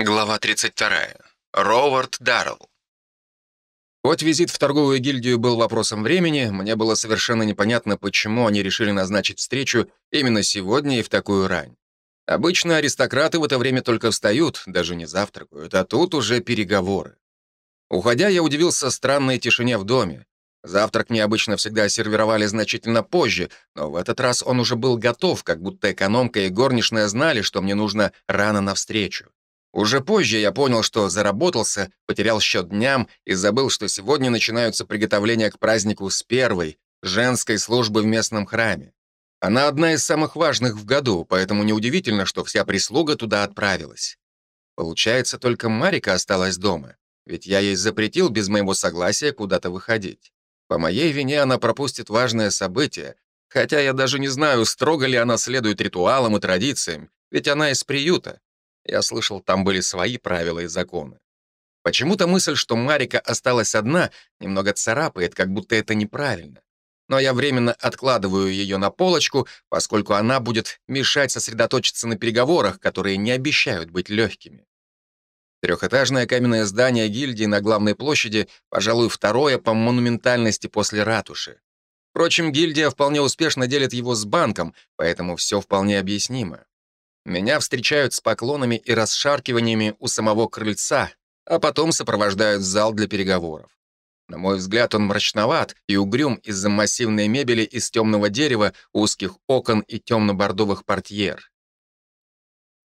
Глава 32. Ровард Даррелл. Хоть визит в торговую гильдию был вопросом времени, мне было совершенно непонятно, почему они решили назначить встречу именно сегодня и в такую рань. Обычно аристократы в это время только встают, даже не завтракают, а тут уже переговоры. Уходя, я удивился странной тишине в доме. Завтрак мне обычно всегда сервировали значительно позже, но в этот раз он уже был готов, как будто экономка и горничная знали, что мне нужно рано навстречу. Уже позже я понял, что заработался, потерял счет дням и забыл, что сегодня начинаются приготовления к празднику с первой, женской службы в местном храме. Она одна из самых важных в году, поэтому неудивительно, что вся прислуга туда отправилась. Получается, только Марика осталась дома, ведь я ей запретил без моего согласия куда-то выходить. По моей вине она пропустит важное событие, хотя я даже не знаю, строго ли она следует ритуалам и традициям, ведь она из приюта. Я слышал, там были свои правила и законы. Почему-то мысль, что Марика осталась одна, немного царапает, как будто это неправильно. Но я временно откладываю ее на полочку, поскольку она будет мешать сосредоточиться на переговорах, которые не обещают быть легкими. Трехэтажное каменное здание гильдии на главной площади, пожалуй, второе по монументальности после ратуши. Впрочем, гильдия вполне успешно делит его с банком, поэтому все вполне объяснимо. Меня встречают с поклонами и расшаркиваниями у самого крыльца, а потом сопровождают в зал для переговоров. На мой взгляд, он мрачноват и угрюм из-за массивной мебели из темного дерева, узких окон и темно-бордовых портьер.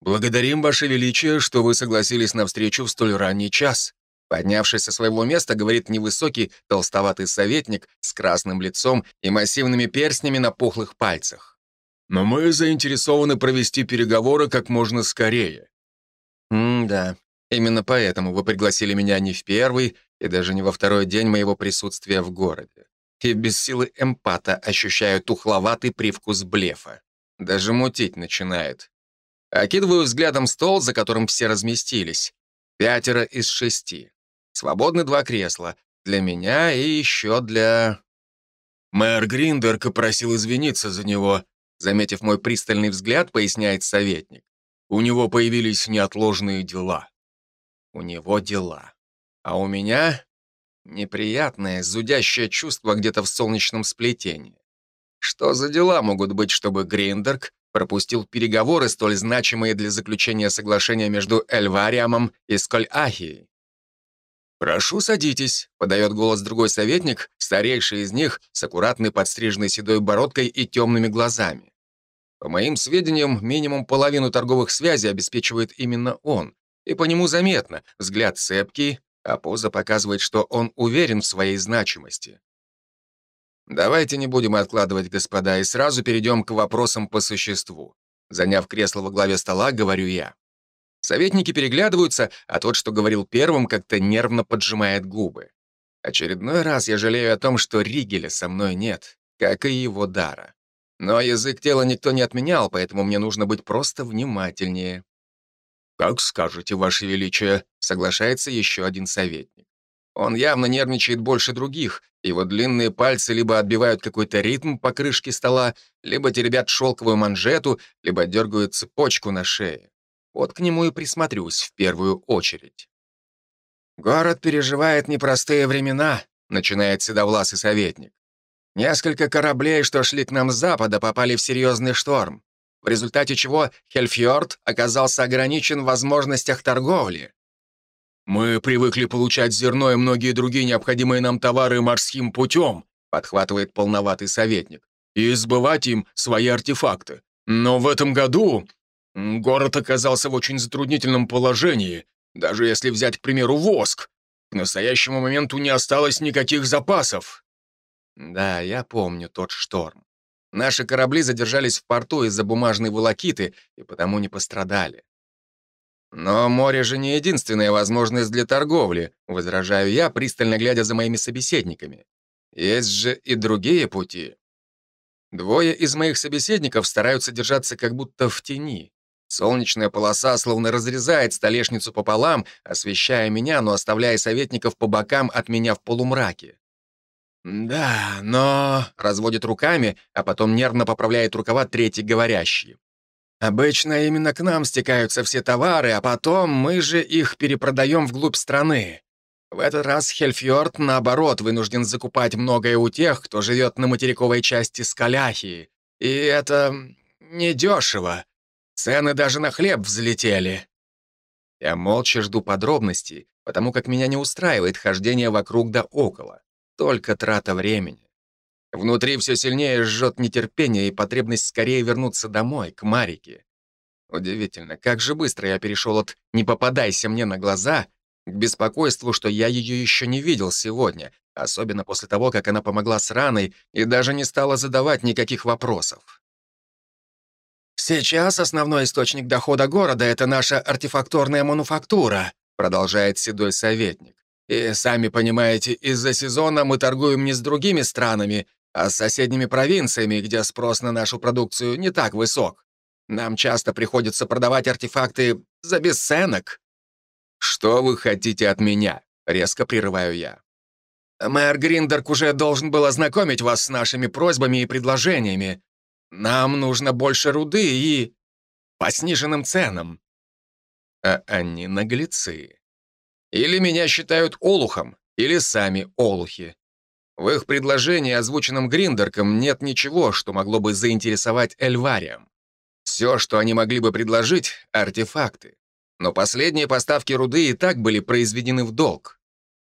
«Благодарим, Ваше Величие, что вы согласились на встречу в столь ранний час», Поднявшись со своего места, говорит невысокий, толстоватый советник с красным лицом и массивными перстнями на пухлых пальцах. «Но мы заинтересованы провести переговоры как можно скорее». «М-да, именно поэтому вы пригласили меня не в первый и даже не во второй день моего присутствия в городе. И без силы эмпата ощущаю тухловатый привкус блефа. Даже мутить начинает. Окидываю взглядом стол, за которым все разместились. Пятеро из шести. Свободны два кресла. Для меня и еще для... Мэр Гриндерк просил извиниться за него. Заметив мой пристальный взгляд, поясняет советник. У него появились неотложные дела. У него дела. А у меня неприятное, зудящее чувство где-то в солнечном сплетении. Что за дела могут быть, чтобы Гриндерк пропустил переговоры, столь значимые для заключения соглашения между Эльвариамом и Сколь-Ахией. «Прошу, садитесь», — подает голос другой советник, старейший из них, с аккуратной подстриженной седой бородкой и темными глазами. По моим сведениям, минимум половину торговых связей обеспечивает именно он, и по нему заметно, взгляд цепкий, а поза показывает, что он уверен в своей значимости. Давайте не будем откладывать, господа, и сразу перейдем к вопросам по существу. Заняв кресло во главе стола, говорю я. Советники переглядываются, а тот, что говорил первым, как-то нервно поджимает губы. Очередной раз я жалею о том, что Ригеля со мной нет, как и его дара. Но язык тела никто не отменял, поэтому мне нужно быть просто внимательнее. «Как скажете, Ваше Величие», — соглашается еще один советник. Он явно нервничает больше других, его длинные пальцы либо отбивают какой-то ритм по крышке стола, либо теребят шелковую манжету, либо дергают цепочку на шее. Вот к нему и присмотрюсь в первую очередь. «Город переживает непростые времена», — начинает седовласый советник. «Несколько кораблей, что шли к нам с запада, попали в серьезный шторм, в результате чего Хельфьорд оказался ограничен в возможностях торговли. «Мы привыкли получать зерно и многие другие необходимые нам товары морским путем», подхватывает полноватый советник, «и сбывать им свои артефакты. Но в этом году город оказался в очень затруднительном положении, даже если взять, к примеру, воск. К настоящему моменту не осталось никаких запасов». Да, я помню тот шторм. Наши корабли задержались в порту из-за бумажной волокиты и потому не пострадали. «Но море же не единственная возможность для торговли», возражаю я, пристально глядя за моими собеседниками. «Есть же и другие пути». Двое из моих собеседников стараются держаться как будто в тени. Солнечная полоса словно разрезает столешницу пополам, освещая меня, но оставляя советников по бокам от меня в полумраке. «Да, но...» — разводит руками, а потом нервно поправляет рукава третий говорящий. Обычно именно к нам стекаются все товары, а потом мы же их перепродаем вглубь страны. В этот раз Хельфьорд, наоборот, вынужден закупать многое у тех, кто живет на материковой части Скаляхии. И это недешево. Цены даже на хлеб взлетели. Я молча жду подробностей, потому как меня не устраивает хождение вокруг да около. Только трата времени. Внутри все сильнее жжет нетерпение и потребность скорее вернуться домой, к Марике. Удивительно, как же быстро я перешел от «не попадайся мне на глаза» к беспокойству, что я ее еще не видел сегодня, особенно после того, как она помогла с раной и даже не стала задавать никаких вопросов. «Сейчас основной источник дохода города — это наша артефакторная мануфактура», продолжает седой советник. «И, сами понимаете, из-за сезона мы торгуем не с другими странами, а с соседними провинциями, где спрос на нашу продукцию не так высок. Нам часто приходится продавать артефакты за бесценок». «Что вы хотите от меня?» — резко прерываю я. «Мэр Гриндерк уже должен был ознакомить вас с нашими просьбами и предложениями. Нам нужно больше руды и... по сниженным ценам». А они наглецы. Или меня считают олухом, или сами олухи. В их предложении, озвученном Гриндерком, нет ничего, что могло бы заинтересовать Эльвариям. Все, что они могли бы предложить — артефакты. Но последние поставки руды и так были произведены в долг.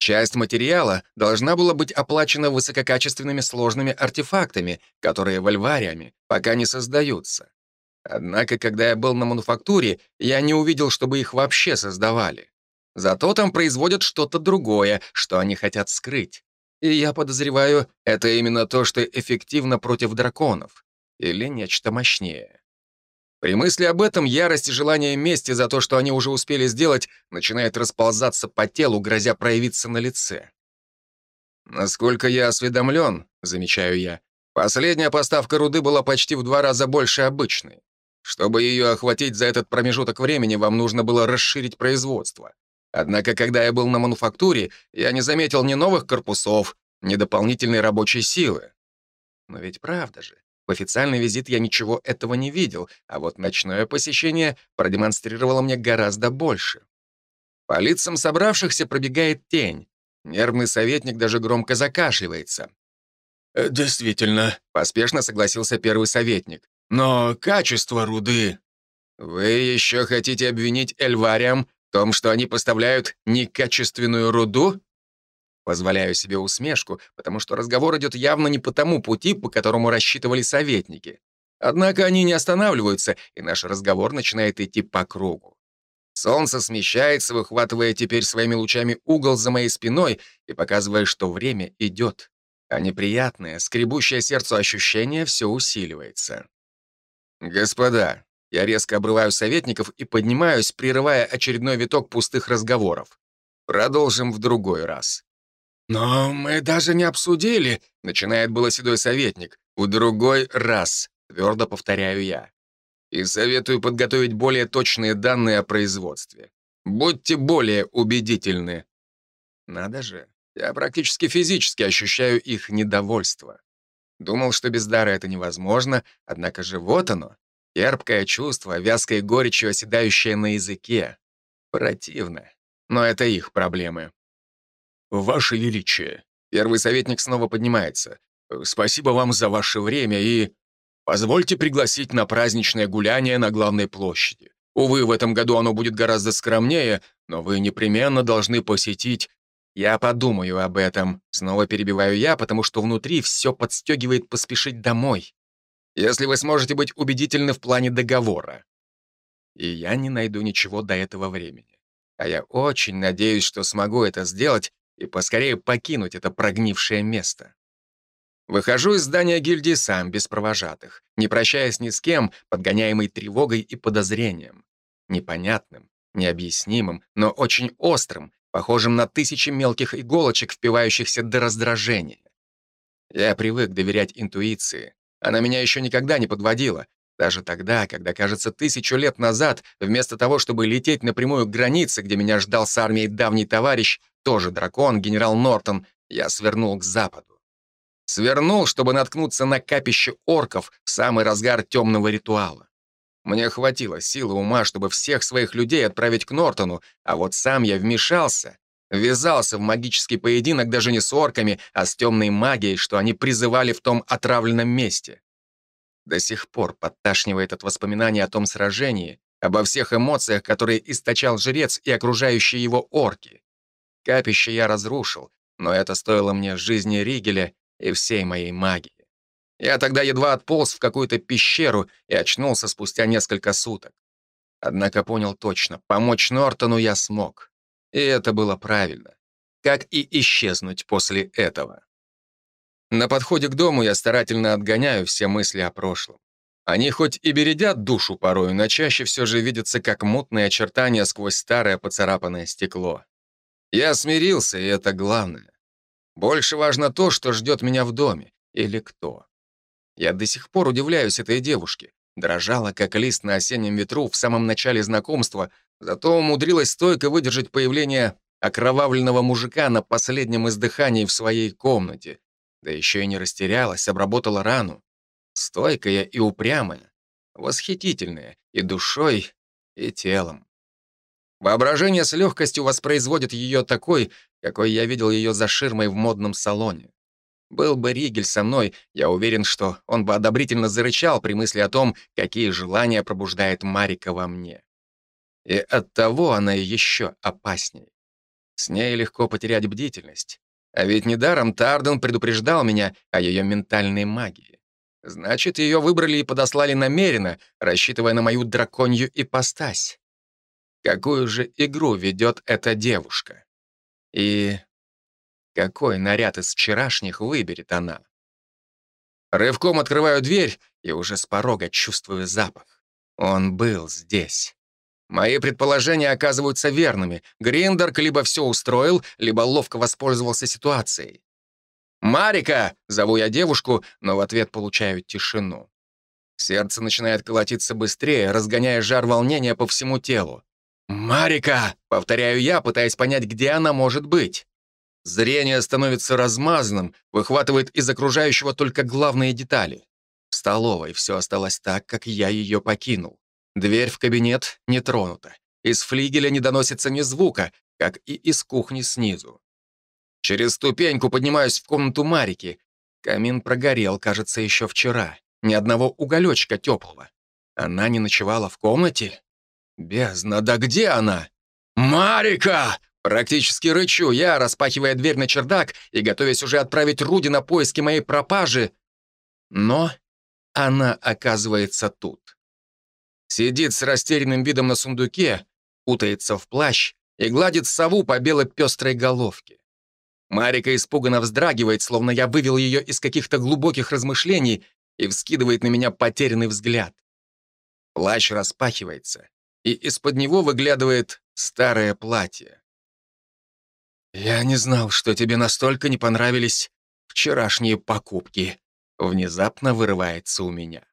Часть материала должна была быть оплачена высококачественными сложными артефактами, которые в Эльвариаме пока не создаются. Однако, когда я был на мануфактуре, я не увидел, чтобы их вообще создавали. Зато там производят что-то другое, что они хотят скрыть. И я подозреваю, это именно то, что эффективно против драконов. Или нечто мощнее. При мысли об этом ярость и желание мести за то, что они уже успели сделать, начинает расползаться по телу, грозя проявиться на лице. Насколько я осведомлен, замечаю я, последняя поставка руды была почти в два раза больше обычной. Чтобы ее охватить за этот промежуток времени, вам нужно было расширить производство. Однако, когда я был на мануфактуре, я не заметил ни новых корпусов, ни дополнительной рабочей силы. Но ведь правда же, в официальный визит я ничего этого не видел, а вот ночное посещение продемонстрировало мне гораздо больше. По лицам собравшихся пробегает тень. Нервный советник даже громко закашливается. «Э, «Действительно», — поспешно согласился первый советник. «Но качество руды...» «Вы еще хотите обвинить Эльвариам том, что они поставляют некачественную руду? Позволяю себе усмешку, потому что разговор идет явно не по тому пути, по которому рассчитывали советники. Однако они не останавливаются, и наш разговор начинает идти по кругу. Солнце смещается, выхватывая теперь своими лучами угол за моей спиной и показывая, что время идет. А неприятное, скребущее сердце ощущение все усиливается. «Господа, я резко обрываю советников и поднимаюсь, прерывая очередной виток пустых разговоров. Продолжим в другой раз. «Но мы даже не обсудили», — начинает было седой советник. «В другой раз», — твердо повторяю я. «И советую подготовить более точные данные о производстве. Будьте более убедительны». Надо же, я практически физически ощущаю их недовольство. Думал, что без дара это невозможно, однако же вот оно, Терпкое чувство, вязкой горечью оседающее на языке. Противно. Но это их проблемы. «Ваше Величие!» Первый советник снова поднимается. «Спасибо вам за ваше время и... Позвольте пригласить на праздничное гуляние на главной площади. Увы, в этом году оно будет гораздо скромнее, но вы непременно должны посетить... Я подумаю об этом. Снова перебиваю я, потому что внутри все подстегивает поспешить домой если вы сможете быть убедительны в плане договора. И я не найду ничего до этого времени. А я очень надеюсь, что смогу это сделать и поскорее покинуть это прогнившее место. Выхожу из здания гильдии сам, без провожатых, не прощаясь ни с кем, подгоняемый тревогой и подозрением. Непонятным, необъяснимым, но очень острым, похожим на тысячи мелких иголочек, впивающихся до раздражения. Я привык доверять интуиции, она меня еще никогда не подводила. Даже тогда, когда, кажется, тысячу лет назад, вместо того, чтобы лететь напрямую к границе, где меня ждал с армией давний товарищ, тоже дракон, генерал Нортон, я свернул к западу. Свернул, чтобы наткнуться на капище орков в самый разгар темного ритуала. Мне хватило силы ума, чтобы всех своих людей отправить к Нортону, а вот сам я вмешался, ввязался в магический поединок даже не с орками, а с темной магией, что они призывали в том отравленном месте. До сих пор подташнивает от воспоминаний о том сражении, обо всех эмоциях, которые источал жрец и окружающие его орки. Капище я разрушил, но это стоило мне жизни Ригеля и всей моей магии. Я тогда едва отполз в какую-то пещеру и очнулся спустя несколько суток. Однако понял точно, помочь Нортону я смог. И это было правильно. Как и исчезнуть после этого. На подходе к дому я старательно отгоняю все мысли о прошлом. Они хоть и бередят душу порою, но чаще все же видятся как мутные очертания сквозь старое поцарапанное стекло. Я смирился, и это главное. Больше важно то, что ждет меня в доме, или кто. Я до сих пор удивляюсь этой девушке. Дрожала, как лист на осеннем ветру в самом начале знакомства, зато умудрилась стойко выдержать появление окровавленного мужика на последнем издыхании в своей комнате. Да еще и не растерялась, обработала рану. Стойкая и упрямая, восхитительная и душой, и телом. Воображение с легкостью воспроизводит ее такой, какой я видел ее за ширмой в модном салоне. Был бы Ригель со мной, я уверен, что он бы одобрительно зарычал при мысли о том, какие желания пробуждает Марика во мне. И оттого она еще опасней. С ней легко потерять бдительность. А ведь недаром Тарден предупреждал меня о ее ментальной магии. Значит, ее выбрали и подослали намеренно, рассчитывая на мою драконью ипостась. Какую же игру ведет эта девушка? И какой наряд из вчерашних выберет она? Рывком открываю дверь и уже с порога чувствую запах. Он был здесь. Мои предположения оказываются верными. Гриндерк либо все устроил, либо ловко воспользовался ситуацией. «Марика!» — зову я девушку, но в ответ получаю тишину. Сердце начинает колотиться быстрее, разгоняя жар волнения по всему телу. «Марика!» — повторяю я, пытаясь понять, где она может быть. Зрение становится размазанным, выхватывает из окружающего только главные детали. В столовой все осталось так, как я ее покинул. Дверь в кабинет не тронута. Из флигеля не доносится ни звука, как и из кухни снизу. Через ступеньку поднимаюсь в комнату Марики. Камин прогорел, кажется, еще вчера. Ни одного уголечка теплого. Она не ночевала в комнате? Бездна, да где она? «Марика!» Практически рычу я, распахивая дверь на чердак и готовясь уже отправить Руди на поиски моей пропажи. Но она оказывается тут. Сидит с растерянным видом на сундуке, кутается в плащ и гладит сову по бело-пестрой головке. Марика испуганно вздрагивает, словно я вывел ее из каких-то глубоких размышлений и вскидывает на меня потерянный взгляд. Плащ распахивается, и из-под него выглядывает старое платье. «Я не знал, что тебе настолько не понравились вчерашние покупки», внезапно вырывается у меня.